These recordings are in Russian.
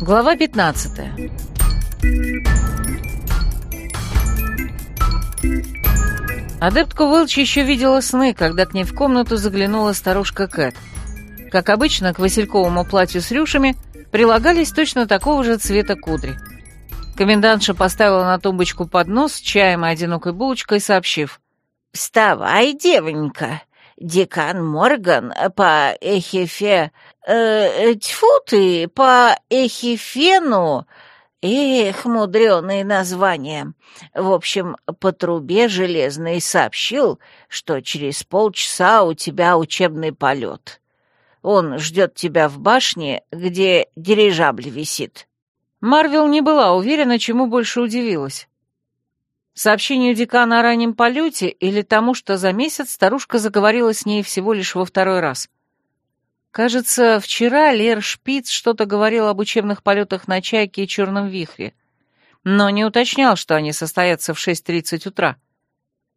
Глава 15 Адептка Уэлч еще видела сны, когда к ней в комнату заглянула старушка Кэт. Как обычно, к васильковому платью с рюшами прилагались точно такого же цвета кудри. Комендантша поставила на тумбочку поднос с чаем и одинокой булочкой, сообщив. «Вставай, девонька, декан Морган по Эхифе... Э, тьфу ты, по Эхифену... Эх, мудреные названия. В общем, по трубе железный сообщил, что через полчаса у тебя учебный полет. Он ждет тебя в башне, где дирижабль висит». Марвел не была уверена, чему больше удивилась. Сообщению декана о раннем полете или тому, что за месяц старушка заговорила с ней всего лишь во второй раз. Кажется, вчера Лер Шпиц что-то говорил об учебных полетах на «Чайке» и «Черном вихре», но не уточнял, что они состоятся в 6.30 утра.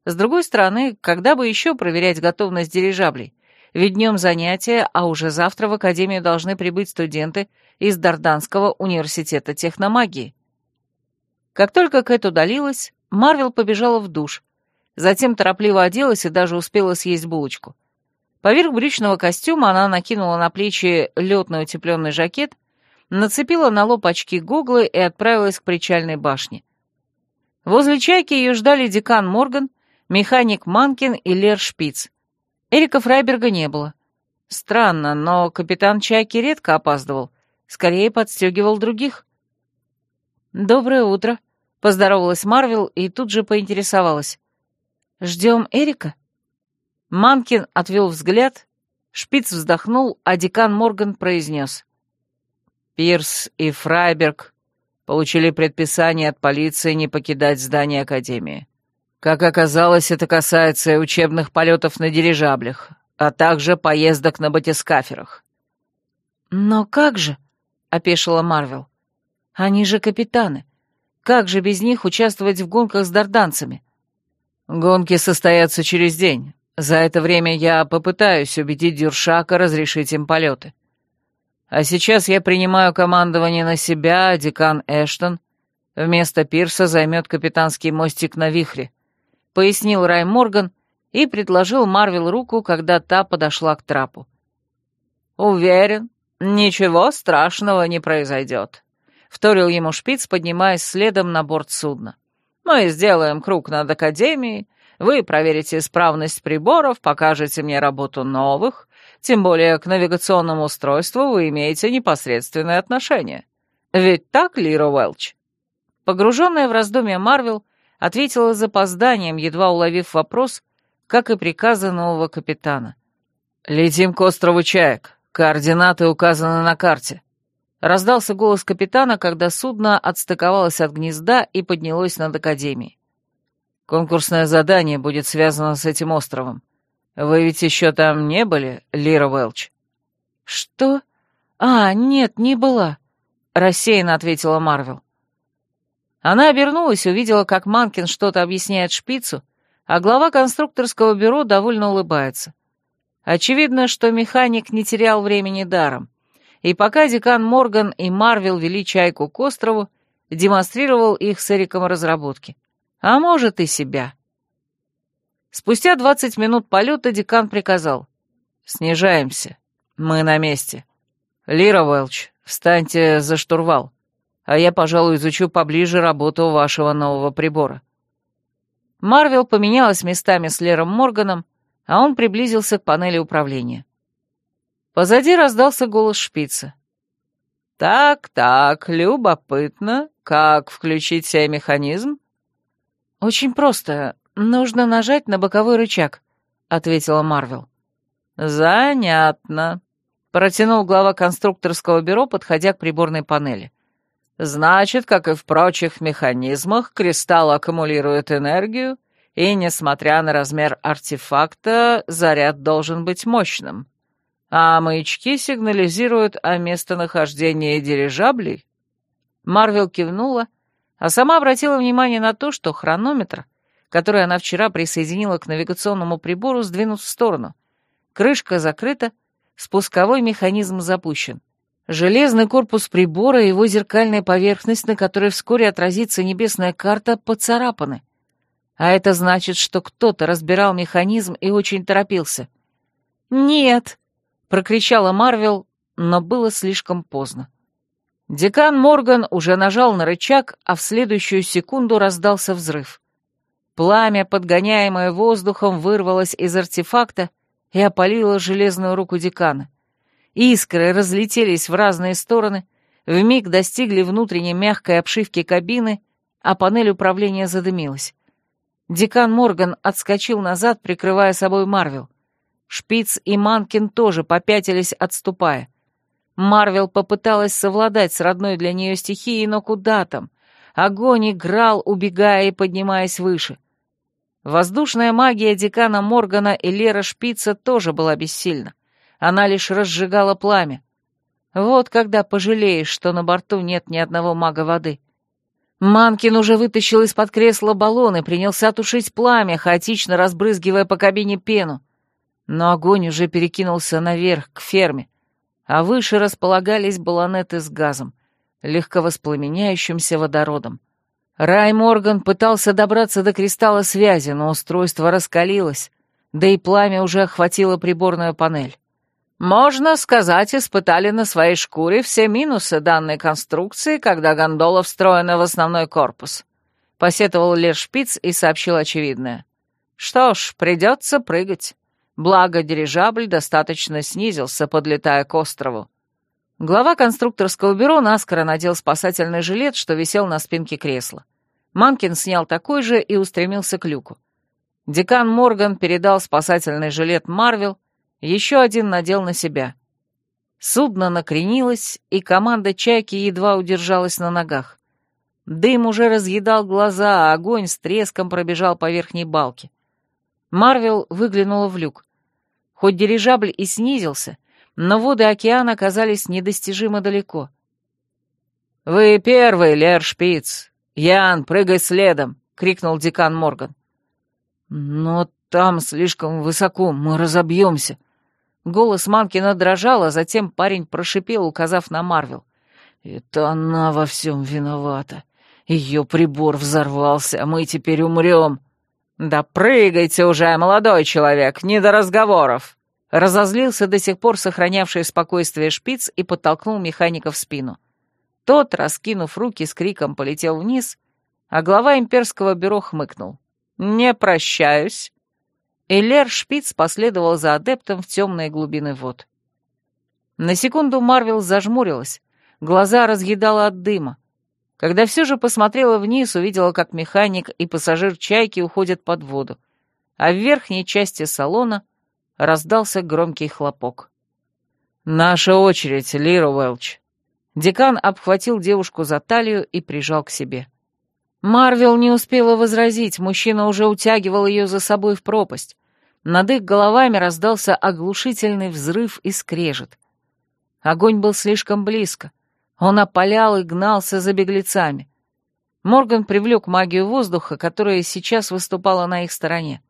С другой стороны, когда бы еще проверять готовность дирижаблей? Ведь днем занятия, а уже завтра в Академию должны прибыть студенты из Дарданского университета техномагии. Как только Кэт удалилась, Марвел побежала в душ, затем торопливо оделась и даже успела съесть булочку. Поверх брючного костюма она накинула на плечи летный утепленный жакет, нацепила на лоб очки-гоглы и отправилась к причальной башне. Возле чайки ее ждали декан Морган, механик Манкин и Лер Шпиц. Эрика Фрайберга не было. Странно, но капитан Чайки редко опаздывал, скорее подстегивал других. «Доброе утро», — поздоровалась Марвел и тут же поинтересовалась. «Ждем Эрика?» Манкин отвел взгляд, Шпиц вздохнул, а декан Морган произнес. «Пирс и Фрайберг получили предписание от полиции не покидать здание Академии. Как оказалось, это касается и учебных полетов на дирижаблях, а также поездок на батискаферах. «Но как же?» — опешила Марвел. «Они же капитаны. Как же без них участвовать в гонках с дарданцами?» «Гонки состоятся через день. За это время я попытаюсь убедить Дюршака разрешить им полеты. А сейчас я принимаю командование на себя, а декан Эштон вместо пирса займет капитанский мостик на вихре пояснил Рай Морган и предложил Марвел руку, когда та подошла к трапу. «Уверен, ничего страшного не произойдет», — вторил ему шпиц, поднимаясь следом на борт судна. «Мы сделаем круг над Академией, вы проверите исправность приборов, покажете мне работу новых, тем более к навигационному устройству вы имеете непосредственное отношение. Ведь так, Лира Уэлч?» Погруженная в раздумья Марвел, ответила с запозданием, едва уловив вопрос, как и приказы нового капитана. «Летим к острову Чаек. Координаты указаны на карте». Раздался голос капитана, когда судно отстыковалось от гнезда и поднялось над Академией. «Конкурсное задание будет связано с этим островом. Вы ведь еще там не были, Лира Уэлч?» «Что? А, нет, не была», — рассеянно ответила Марвел. Она обернулась, увидела, как Манкин что-то объясняет шпицу, а глава конструкторского бюро довольно улыбается. Очевидно, что механик не терял времени даром. И пока декан Морган и Марвел вели чайку к острову, демонстрировал их с Эриком разработки. А может и себя. Спустя двадцать минут полета декан приказал. «Снижаемся. Мы на месте. Лира Уэлч, встаньте за штурвал а я, пожалуй, изучу поближе работу вашего нового прибора». Марвел поменялась местами с Лером Морганом, а он приблизился к панели управления. Позади раздался голос шпица. «Так-так, любопытно. Как включить сей механизм?» «Очень просто. Нужно нажать на боковой рычаг», — ответила Марвел. «Занятно», — протянул глава конструкторского бюро, подходя к приборной панели. Значит, как и в прочих механизмах, кристалл аккумулирует энергию, и, несмотря на размер артефакта, заряд должен быть мощным. А маячки сигнализируют о местонахождении дирижаблей? Марвел кивнула, а сама обратила внимание на то, что хронометр, который она вчера присоединила к навигационному прибору, сдвинут в сторону. Крышка закрыта, спусковой механизм запущен. Железный корпус прибора и его зеркальная поверхность, на которой вскоре отразится небесная карта, поцарапаны. А это значит, что кто-то разбирал механизм и очень торопился. «Нет!» — прокричала Марвел, но было слишком поздно. Декан Морган уже нажал на рычаг, а в следующую секунду раздался взрыв. Пламя, подгоняемое воздухом, вырвалось из артефакта и опалило железную руку декана. Искры разлетелись в разные стороны, вмиг достигли внутренней мягкой обшивки кабины, а панель управления задымилась. Декан Морган отскочил назад, прикрывая собой Марвел. Шпиц и Манкин тоже попятились, отступая. Марвел попыталась совладать с родной для нее стихией, но куда там? Огонь играл, убегая и поднимаясь выше. Воздушная магия декана Моргана и Лера Шпица тоже была бессильна. Она лишь разжигала пламя. Вот когда пожалеешь, что на борту нет ни одного мага воды. Манкин уже вытащил из-под кресла баллон и принялся тушить пламя, хаотично разбрызгивая по кабине пену. Но огонь уже перекинулся наверх, к ферме, а выше располагались баллонеты с газом, легковоспламеняющимся водородом. Рай Морган пытался добраться до кристалла связи, но устройство раскалилось, да и пламя уже охватило приборную панель. Можно сказать, испытали на своей шкуре все минусы данной конструкции, когда гондола встроена в основной корпус. Посетовал Лер Шпиц и сообщил очевидное. Что ж, придется прыгать. Благо, дирижабль достаточно снизился, подлетая к острову. Глава конструкторского бюро наскоро надел спасательный жилет, что висел на спинке кресла. Манкин снял такой же и устремился к люку. Декан Морган передал спасательный жилет Марвел, еще один надел на себя. Судно накренилось, и команда «Чайки» едва удержалась на ногах. Дым уже разъедал глаза, а огонь с треском пробежал по верхней балке. Марвел выглянула в люк. Хоть дирижабль и снизился, но воды океана оказались недостижимо далеко. «Вы первый, Лер Шпиц! Ян, прыгай следом!» — крикнул декан Морган. «Но там слишком высоко, мы разобьемся». Голос Манкина дрожал, а затем парень прошипел, указав на Марвел. «Это она во всем виновата. Ее прибор взорвался, а мы теперь умрем». «Да прыгайте уже, молодой человек, не до разговоров!» Разозлился до сих пор сохранявший спокойствие шпиц и подтолкнул механика в спину. Тот, раскинув руки, с криком полетел вниз, а глава имперского бюро хмыкнул. «Не прощаюсь!» И Лер Шпиц последовал за адептом в темные глубины вод. На секунду Марвел зажмурилась, глаза разъедала от дыма. Когда все же посмотрела вниз, увидела, как механик и пассажир «Чайки» уходят под воду, а в верхней части салона раздался громкий хлопок. «Наша очередь, Лира Уэлч». Декан обхватил девушку за талию и прижал к себе. Марвел не успела возразить, мужчина уже утягивал ее за собой в пропасть. Над их головами раздался оглушительный взрыв и скрежет. Огонь был слишком близко — он опалял и гнался за беглецами. Морган привлек магию воздуха, которая сейчас выступала на их стороне.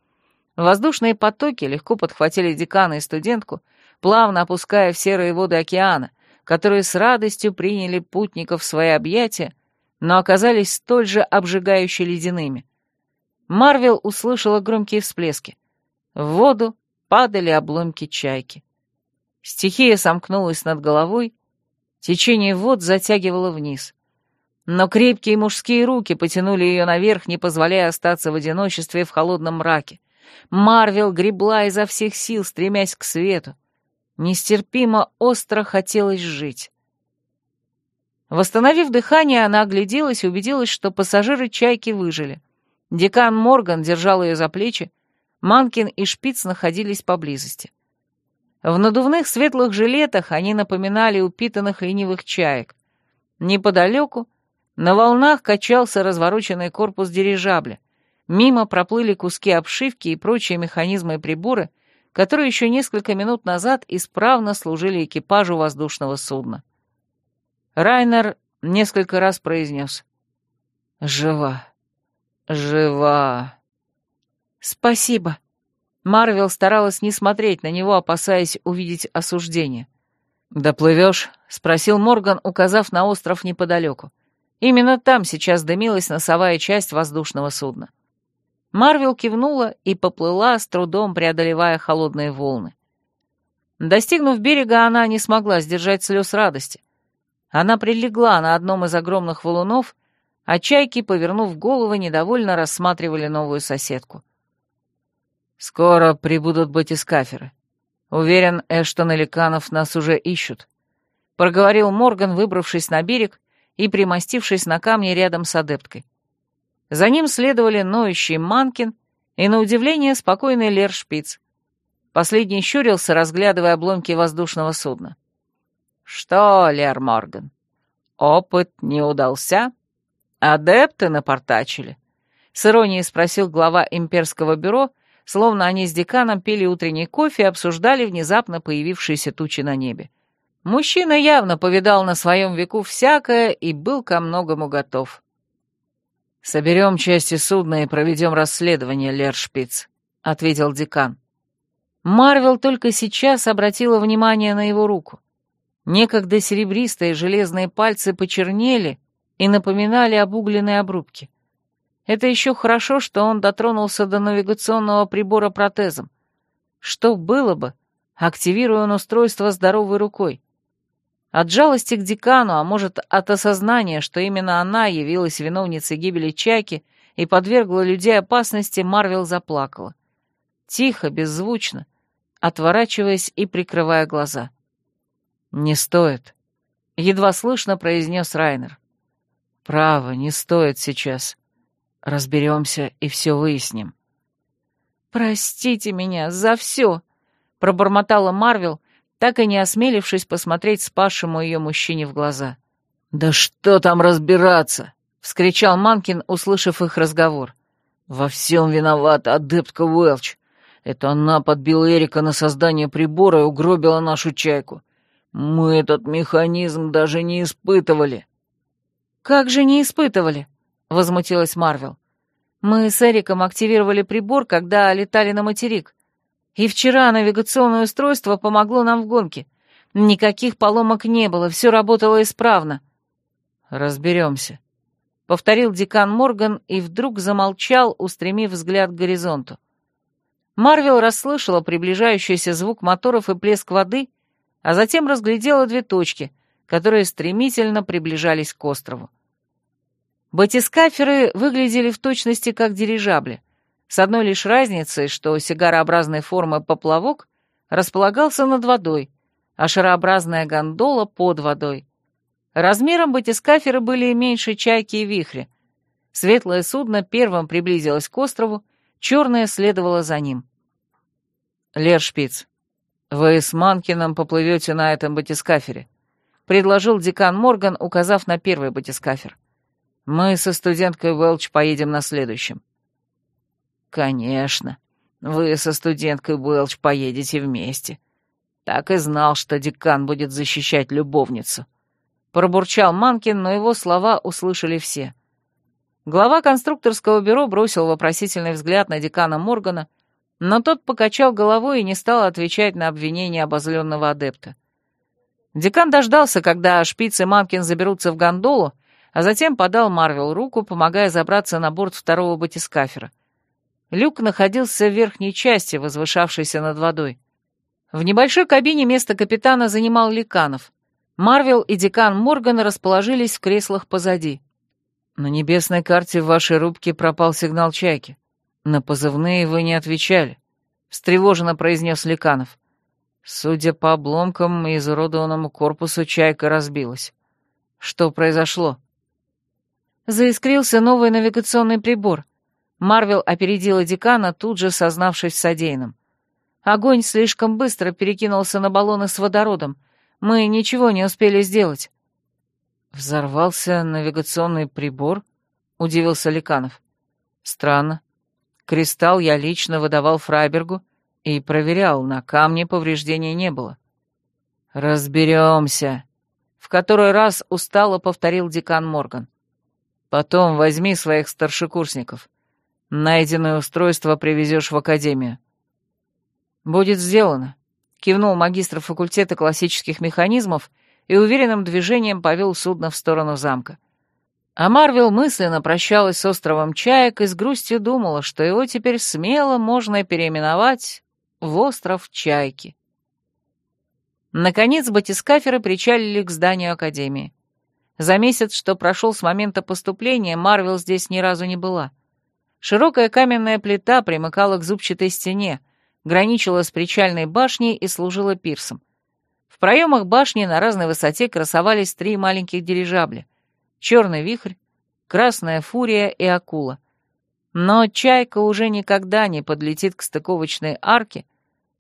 Воздушные потоки легко подхватили декана и студентку, плавно опуская в серые воды океана, которые с радостью приняли путников в свои объятия, но оказались столь же обжигающе ледяными. Марвел услышала громкие всплески. В воду падали обломки чайки. Стихия сомкнулась над головой, Течение вод затягивало вниз. Но крепкие мужские руки потянули ее наверх, не позволяя остаться в одиночестве в холодном мраке. Марвел гребла изо всех сил, стремясь к свету. Нестерпимо остро хотелось жить. Восстановив дыхание, она огляделась и убедилась, что пассажиры «Чайки» выжили. Декан Морган держал ее за плечи, Манкин и Шпиц находились поблизости. В надувных светлых жилетах они напоминали упитанных ленивых чаек. Неподалеку на волнах качался развороченный корпус дирижабля. Мимо проплыли куски обшивки и прочие механизмы и приборы, которые еще несколько минут назад исправно служили экипажу воздушного судна. Райнер несколько раз произнес «Жива, жива». «Спасибо», Марвел старалась не смотреть на него, опасаясь увидеть осуждение. «Доплывешь?» — спросил Морган, указав на остров неподалеку. Именно там сейчас дымилась носовая часть воздушного судна. Марвел кивнула и поплыла, с трудом преодолевая холодные волны. Достигнув берега, она не смогла сдержать слез радости. Она прилегла на одном из огромных валунов, а чайки, повернув головы, недовольно рассматривали новую соседку. «Скоро прибудут батискаферы. Уверен, Эштон и Ликанов нас уже ищут», — проговорил Морган, выбравшись на берег и примостившись на камне рядом с адепткой. За ним следовали ноющий Манкин и, на удивление, спокойный Лер Шпиц. Последний щурился, разглядывая обломки воздушного судна. «Что, Лер Морган, опыт не удался? Адепты напортачили?» С иронией спросил глава имперского бюро, словно они с деканом пили утренний кофе и обсуждали внезапно появившиеся тучи на небе. Мужчина явно повидал на своем веку всякое и был ко многому готов. «Соберем части судна и проведем расследование, Лершпиц», — ответил декан. Марвел только сейчас обратила внимание на его руку. Некогда серебристые железные пальцы почернели и напоминали обугленные обрубки. Это еще хорошо, что он дотронулся до навигационного прибора протезом. Что было бы, активируя он устройство здоровой рукой? От жалости к декану, а может, от осознания, что именно она явилась виновницей гибели Чайки и подвергла людей опасности, Марвел заплакала. Тихо, беззвучно, отворачиваясь и прикрывая глаза. «Не стоит», — едва слышно произнес Райнер. «Право, не стоит сейчас. Разберемся и все выясним». «Простите меня за все», — пробормотала Марвел, так и не осмелившись посмотреть спасшему ее мужчине в глаза. «Да что там разбираться?» — вскричал Манкин, услышав их разговор. «Во всем виновата адептка Уэлч. Это она подбила Эрика на создание прибора и угробила нашу чайку. Мы этот механизм даже не испытывали». «Как же не испытывали?» — возмутилась Марвел. «Мы с Эриком активировали прибор, когда летали на материк. И вчера навигационное устройство помогло нам в гонке. Никаких поломок не было, все работало исправно. Разберемся. Повторил декан Морган и вдруг замолчал, устремив взгляд к горизонту. Марвел расслышала приближающийся звук моторов и плеск воды, а затем разглядела две точки, которые стремительно приближались к острову. Батискаферы выглядели в точности как дирижабли — с одной лишь разницей, что сигарообразной формы поплавок располагался над водой, а шарообразная гондола под водой. Размером батискаферы были меньше чайки и вихря. Светлое судно первым приблизилось к острову, черное следовало за ним. «Лершпиц, вы с Манкином поплывете на этом батискафере», — предложил декан Морган, указав на первый батискафер. «Мы со студенткой Уэлч поедем на следующем». «Конечно. Вы со студенткой Уэлч поедете вместе. Так и знал, что декан будет защищать любовницу». Пробурчал Манкин, но его слова услышали все. Глава конструкторского бюро бросил вопросительный взгляд на декана Моргана, но тот покачал головой и не стал отвечать на обвинение обозленного адепта. Декан дождался, когда Шпиц и Манкин заберутся в гондолу, а затем подал Марвел руку, помогая забраться на борт второго батискафера — Люк находился в верхней части, возвышавшейся над водой. В небольшой кабине место капитана занимал Ликанов. Марвел и декан Морган расположились в креслах позади. «На небесной карте в вашей рубке пропал сигнал чайки. На позывные вы не отвечали», — встревоженно произнес Ликанов. «Судя по обломкам и изуродованному корпусу, чайка разбилась. Что произошло?» Заискрился новый навигационный прибор. Марвел опередила декана, тут же сознавшись в. Огонь слишком быстро перекинулся на баллоны с водородом. Мы ничего не успели сделать. «Взорвался навигационный прибор?» — удивился Ликанов. «Странно. Кристалл я лично выдавал Фрайбергу и проверял, на камне повреждений не было». «Разберемся», — в который раз устало повторил декан Морган. «Потом возьми своих старшекурсников. Найденное устройство привезешь в академию». «Будет сделано», — кивнул магистр факультета классических механизмов и уверенным движением повел судно в сторону замка. А Марвел мысленно прощалась с островом Чаек и с грустью думала, что его теперь смело можно переименовать в остров Чайки. Наконец батискаферы причалили к зданию Академии. За месяц, что прошел с момента поступления, Марвел здесь ни разу не была. Широкая каменная плита примыкала к зубчатой стене, граничила с причальной башней и служила пирсом. В проемах башни на разной высоте красовались три маленьких дирижабля. Черный вихрь, красная фурия и акула. Но чайка уже никогда не подлетит к стыковочной арке,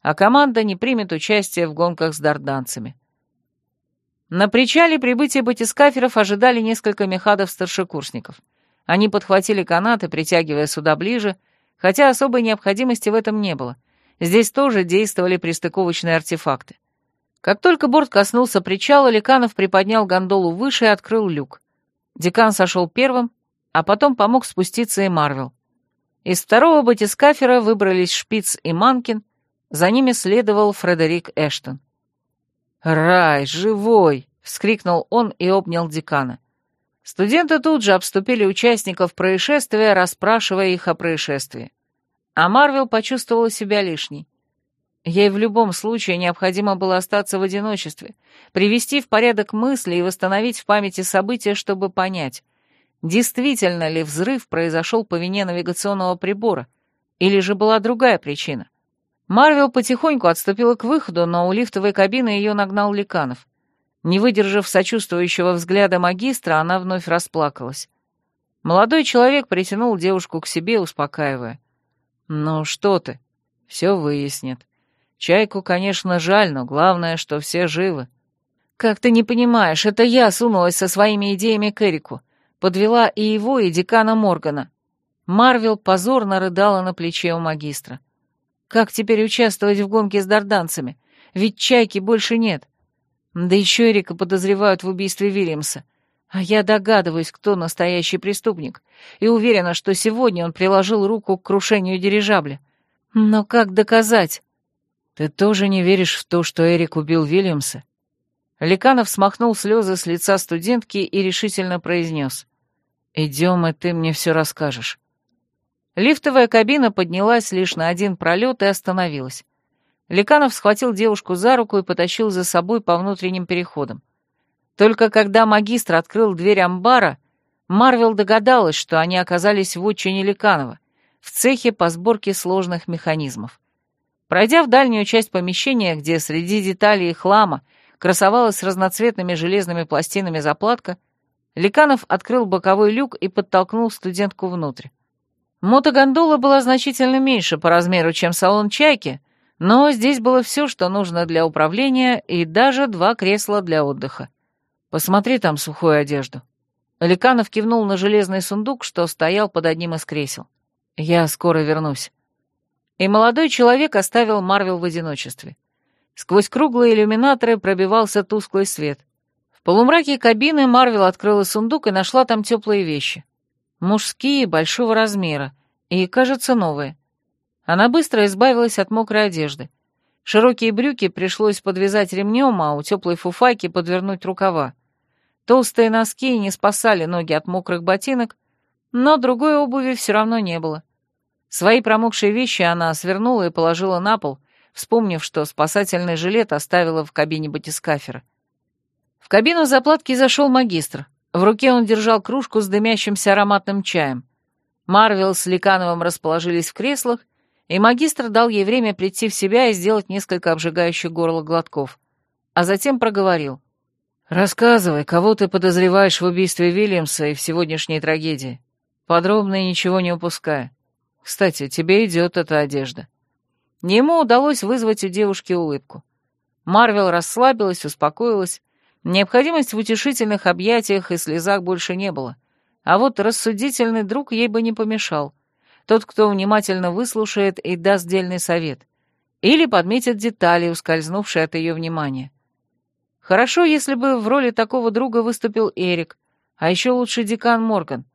а команда не примет участие в гонках с дарданцами. На причале прибытия батискаферов ожидали несколько мехадов-старшекурсников. Они подхватили канаты, притягивая сюда ближе, хотя особой необходимости в этом не было. Здесь тоже действовали пристыковочные артефакты. Как только борт коснулся причала, Ликанов приподнял гондолу выше и открыл люк. Декан сошел первым, а потом помог спуститься и Марвел. Из второго батискафера выбрались Шпиц и Манкин, за ними следовал Фредерик Эштон. «Рай, живой!» — вскрикнул он и обнял декана. Студенты тут же обступили участников происшествия, расспрашивая их о происшествии. А Марвел почувствовала себя лишней. Ей в любом случае необходимо было остаться в одиночестве, привести в порядок мысли и восстановить в памяти события, чтобы понять, действительно ли взрыв произошел по вине навигационного прибора, или же была другая причина. Марвел потихоньку отступила к выходу, но у лифтовой кабины ее нагнал Ликанов. Не выдержав сочувствующего взгляда магистра, она вновь расплакалась. Молодой человек притянул девушку к себе, успокаивая. «Ну что ты, все выяснит. Чайку, конечно, жаль, но главное, что все живы». «Как ты не понимаешь, это я сунулась со своими идеями к Эрику. Подвела и его, и декана Моргана». Марвел позорно рыдала на плече у магистра. Как теперь участвовать в гонке с дарданцами? Ведь чайки больше нет. Да еще Эрика подозревают в убийстве Вильямса. А я догадываюсь, кто настоящий преступник, и уверена, что сегодня он приложил руку к крушению дирижабля. Но как доказать? Ты тоже не веришь в то, что Эрик убил Вильямса? Ликанов смахнул слезы с лица студентки и решительно произнес. «Идем, и ты мне все расскажешь. Лифтовая кабина поднялась лишь на один пролет и остановилась. Ликанов схватил девушку за руку и потащил за собой по внутренним переходам. Только когда магистр открыл дверь амбара, Марвел догадалась, что они оказались в отчине Ликанова, в цехе по сборке сложных механизмов. Пройдя в дальнюю часть помещения, где среди деталей и хлама красовалась разноцветными железными пластинами заплатка, Ликанов открыл боковой люк и подтолкнул студентку внутрь. Мотогондола была значительно меньше по размеру, чем салон «Чайки», но здесь было все, что нужно для управления, и даже два кресла для отдыха. «Посмотри там сухую одежду». Ликанов кивнул на железный сундук, что стоял под одним из кресел. «Я скоро вернусь». И молодой человек оставил Марвел в одиночестве. Сквозь круглые иллюминаторы пробивался тусклый свет. В полумраке кабины Марвел открыла сундук и нашла там теплые вещи. Мужские, большого размера, и, кажется, новые. Она быстро избавилась от мокрой одежды. Широкие брюки пришлось подвязать ремнем, а у теплой фуфайки подвернуть рукава. Толстые носки не спасали ноги от мокрых ботинок, но другой обуви все равно не было. Свои промокшие вещи она свернула и положила на пол, вспомнив, что спасательный жилет оставила в кабине батискафера. В кабину заплатки зашел магистр. В руке он держал кружку с дымящимся ароматным чаем. Марвел с Ликановым расположились в креслах, и магистр дал ей время прийти в себя и сделать несколько обжигающих горло глотков, а затем проговорил. «Рассказывай, кого ты подозреваешь в убийстве Вильямса и в сегодняшней трагедии. Подробно и ничего не упуская. Кстати, тебе идет эта одежда». Ему удалось вызвать у девушки улыбку. Марвел расслабилась, успокоилась, Необходимость в утешительных объятиях и слезах больше не было. А вот рассудительный друг ей бы не помешал. Тот, кто внимательно выслушает и даст дельный совет. Или подметит детали, ускользнувшие от ее внимания. Хорошо, если бы в роли такого друга выступил Эрик, а еще лучше декан Морган.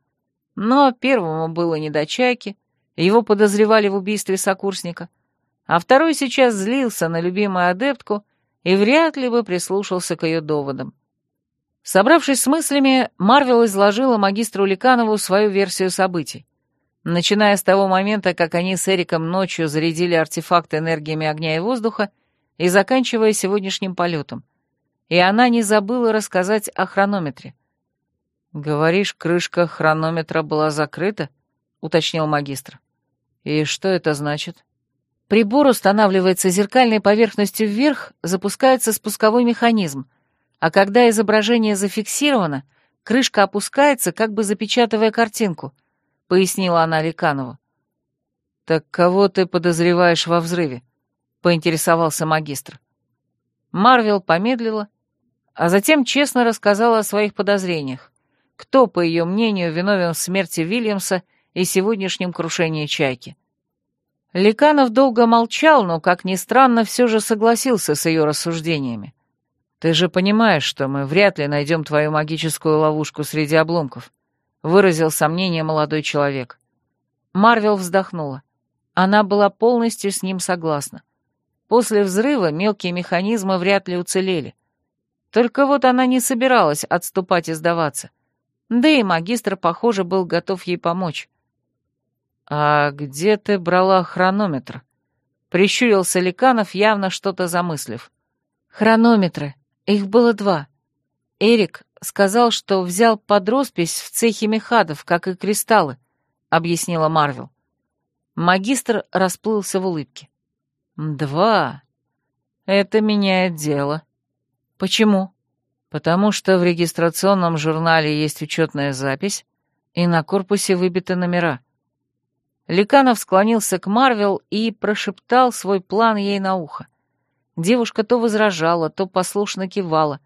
Но первому было не до чайки, его подозревали в убийстве сокурсника. а второй сейчас злился на любимую адептку и вряд ли бы прислушался к ее доводам. Собравшись с мыслями, Марвел изложила магистру Ликанову свою версию событий. Начиная с того момента, как они с Эриком ночью зарядили артефакт энергиями огня и воздуха, и заканчивая сегодняшним полетом. И она не забыла рассказать о хронометре. «Говоришь, крышка хронометра была закрыта?» — уточнил магистр. «И что это значит?» Прибор устанавливается зеркальной поверхностью вверх, запускается спусковой механизм, а когда изображение зафиксировано, крышка опускается, как бы запечатывая картинку, — пояснила она Ликанову. «Так кого ты подозреваешь во взрыве?» — поинтересовался магистр. Марвел помедлила, а затем честно рассказала о своих подозрениях, кто, по ее мнению, виновен в смерти Вильямса и сегодняшнем крушении «Чайки». Ликанов долго молчал, но, как ни странно, все же согласился с ее рассуждениями. «Ты же понимаешь, что мы вряд ли найдем твою магическую ловушку среди обломков», — выразил сомнение молодой человек. Марвел вздохнула. Она была полностью с ним согласна. После взрыва мелкие механизмы вряд ли уцелели. Только вот она не собиралась отступать и сдаваться. Да и магистр, похоже, был готов ей помочь. «А где ты брала хронометр?» Прищурился Ликанов, явно что-то замыслив. «Хронометры. Их было два. Эрик сказал, что взял под роспись в цехе мехадов, как и кристаллы», — объяснила Марвел. Магистр расплылся в улыбке. «Два? Это меняет дело». «Почему?» «Потому что в регистрационном журнале есть учетная запись, и на корпусе выбиты номера». Ликанов склонился к Марвел и прошептал свой план ей на ухо. Девушка то возражала, то послушно кивала.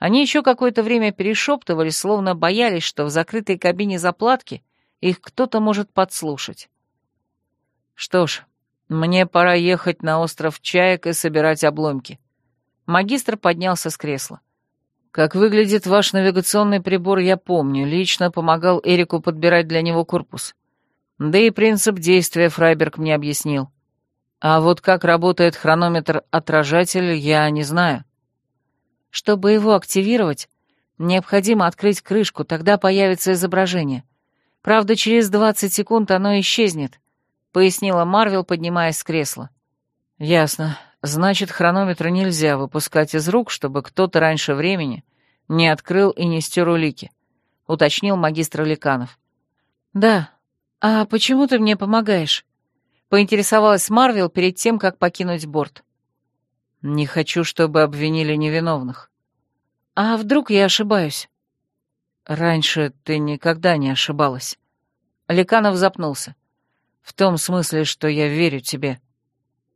Они еще какое-то время перешептывались, словно боялись, что в закрытой кабине заплатки их кто-то может подслушать. Что ж, мне пора ехать на остров Чаек и собирать обломки. Магистр поднялся с кресла. Как выглядит ваш навигационный прибор, я помню. Лично помогал Эрику подбирать для него корпус. Да и принцип действия Фрайберг мне объяснил. А вот как работает хронометр-отражатель, я не знаю. Чтобы его активировать, необходимо открыть крышку, тогда появится изображение. Правда, через 20 секунд оно исчезнет, пояснила Марвел, поднимаясь с кресла. Ясно. Значит, хронометр нельзя выпускать из рук, чтобы кто-то раньше времени не открыл и не стер улики, уточнил магистр Ликанов. Да. А почему ты мне помогаешь? Поинтересовалась Марвел перед тем, как покинуть борт. Не хочу, чтобы обвинили невиновных. А вдруг я ошибаюсь? Раньше ты никогда не ошибалась. Ликанов запнулся. В том смысле, что я верю тебе.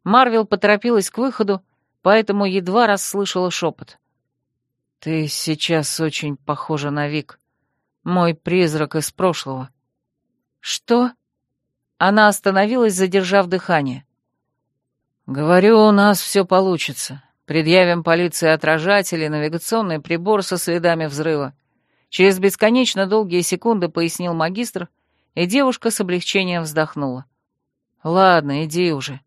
Марвел поторопилась к выходу, поэтому едва расслышала шепот. Ты сейчас очень похожа на Вик. Мой призрак из прошлого. Что? Она остановилась, задержав дыхание. «Говорю, у нас все получится. Предъявим полиции отражатель и навигационный прибор со следами взрыва». Через бесконечно долгие секунды пояснил магистр, и девушка с облегчением вздохнула. «Ладно, иди уже».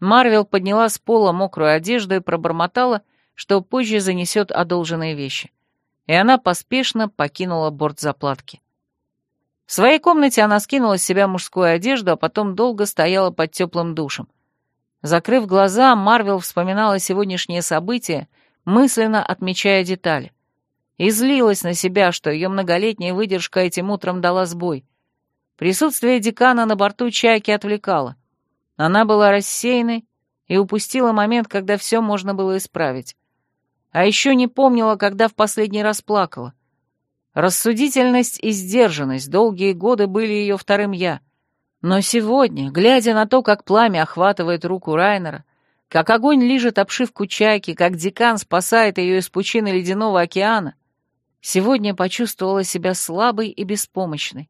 Марвел подняла с пола мокрую одежду и пробормотала, что позже занесет одолженные вещи. И она поспешно покинула борт заплатки. В своей комнате она скинула с себя мужскую одежду, а потом долго стояла под теплым душем. Закрыв глаза, Марвел вспоминала сегодняшние события, мысленно отмечая детали. И злилась на себя, что ее многолетняя выдержка этим утром дала сбой. Присутствие декана на борту «Чайки» отвлекало. Она была рассеянной и упустила момент, когда все можно было исправить. А еще не помнила, когда в последний раз плакала. Рассудительность и сдержанность долгие годы были ее вторым «я». Но сегодня, глядя на то, как пламя охватывает руку Райнера, как огонь лижет обшивку чайки, как декан спасает ее из пучины ледяного океана, сегодня почувствовала себя слабой и беспомощной.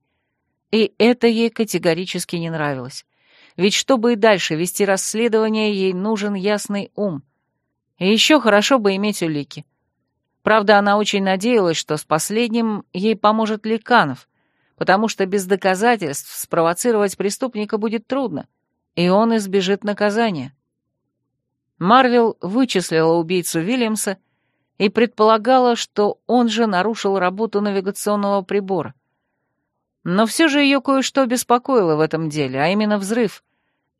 И это ей категорически не нравилось. Ведь чтобы и дальше вести расследование, ей нужен ясный ум. И еще хорошо бы иметь улики. Правда, она очень надеялась, что с последним ей поможет Ликанов, потому что без доказательств спровоцировать преступника будет трудно, и он избежит наказания. Марвел вычислила убийцу Вильямса и предполагала, что он же нарушил работу навигационного прибора. Но все же ее кое-что беспокоило в этом деле, а именно взрыв.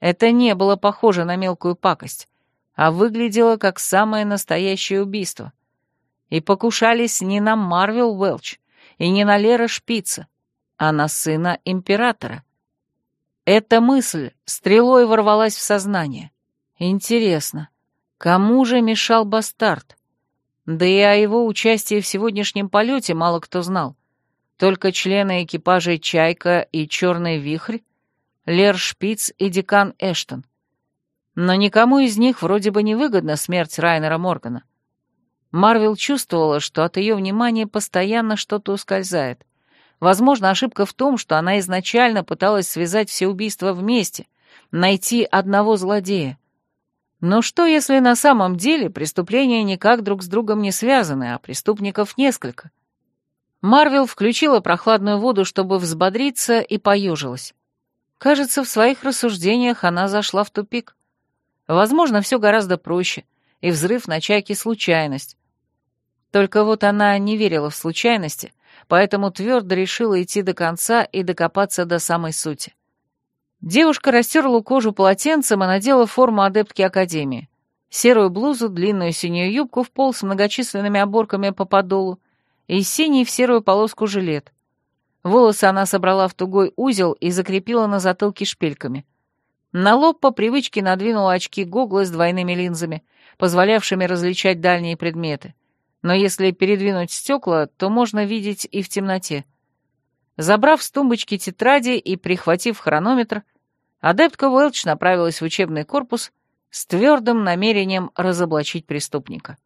Это не было похоже на мелкую пакость, а выглядело как самое настоящее убийство. И покушались не на Марвел Уэлч и не на Лера Шпица, а на сына императора. Эта мысль стрелой ворвалась в сознание. Интересно, кому же мешал бастард? Да и о его участии в сегодняшнем полете мало кто знал. Только члены экипажей «Чайка» и «Черный вихрь», Лер Шпиц и декан Эштон. Но никому из них вроде бы не выгодна смерть Райнера Моргана. Марвел чувствовала, что от ее внимания постоянно что-то ускользает. Возможно, ошибка в том, что она изначально пыталась связать все убийства вместе, найти одного злодея. Но что, если на самом деле преступления никак друг с другом не связаны, а преступников несколько? Марвел включила прохладную воду, чтобы взбодриться, и поежилась. Кажется, в своих рассуждениях она зашла в тупик. Возможно, все гораздо проще, и взрыв на чайке — случайность. Только вот она не верила в случайности, поэтому твердо решила идти до конца и докопаться до самой сути. Девушка растерла кожу полотенцем и надела форму адептки Академии. Серую блузу, длинную синюю юбку в пол с многочисленными оборками по подолу и синий в серую полоску жилет. Волосы она собрала в тугой узел и закрепила на затылке шпильками. На лоб по привычке надвинула очки Гогла с двойными линзами, позволявшими различать дальние предметы. Но если передвинуть стекла, то можно видеть и в темноте. Забрав с тумбочки тетради и прихватив хронометр, адептка Уэлч направилась в учебный корпус с твердым намерением разоблачить преступника.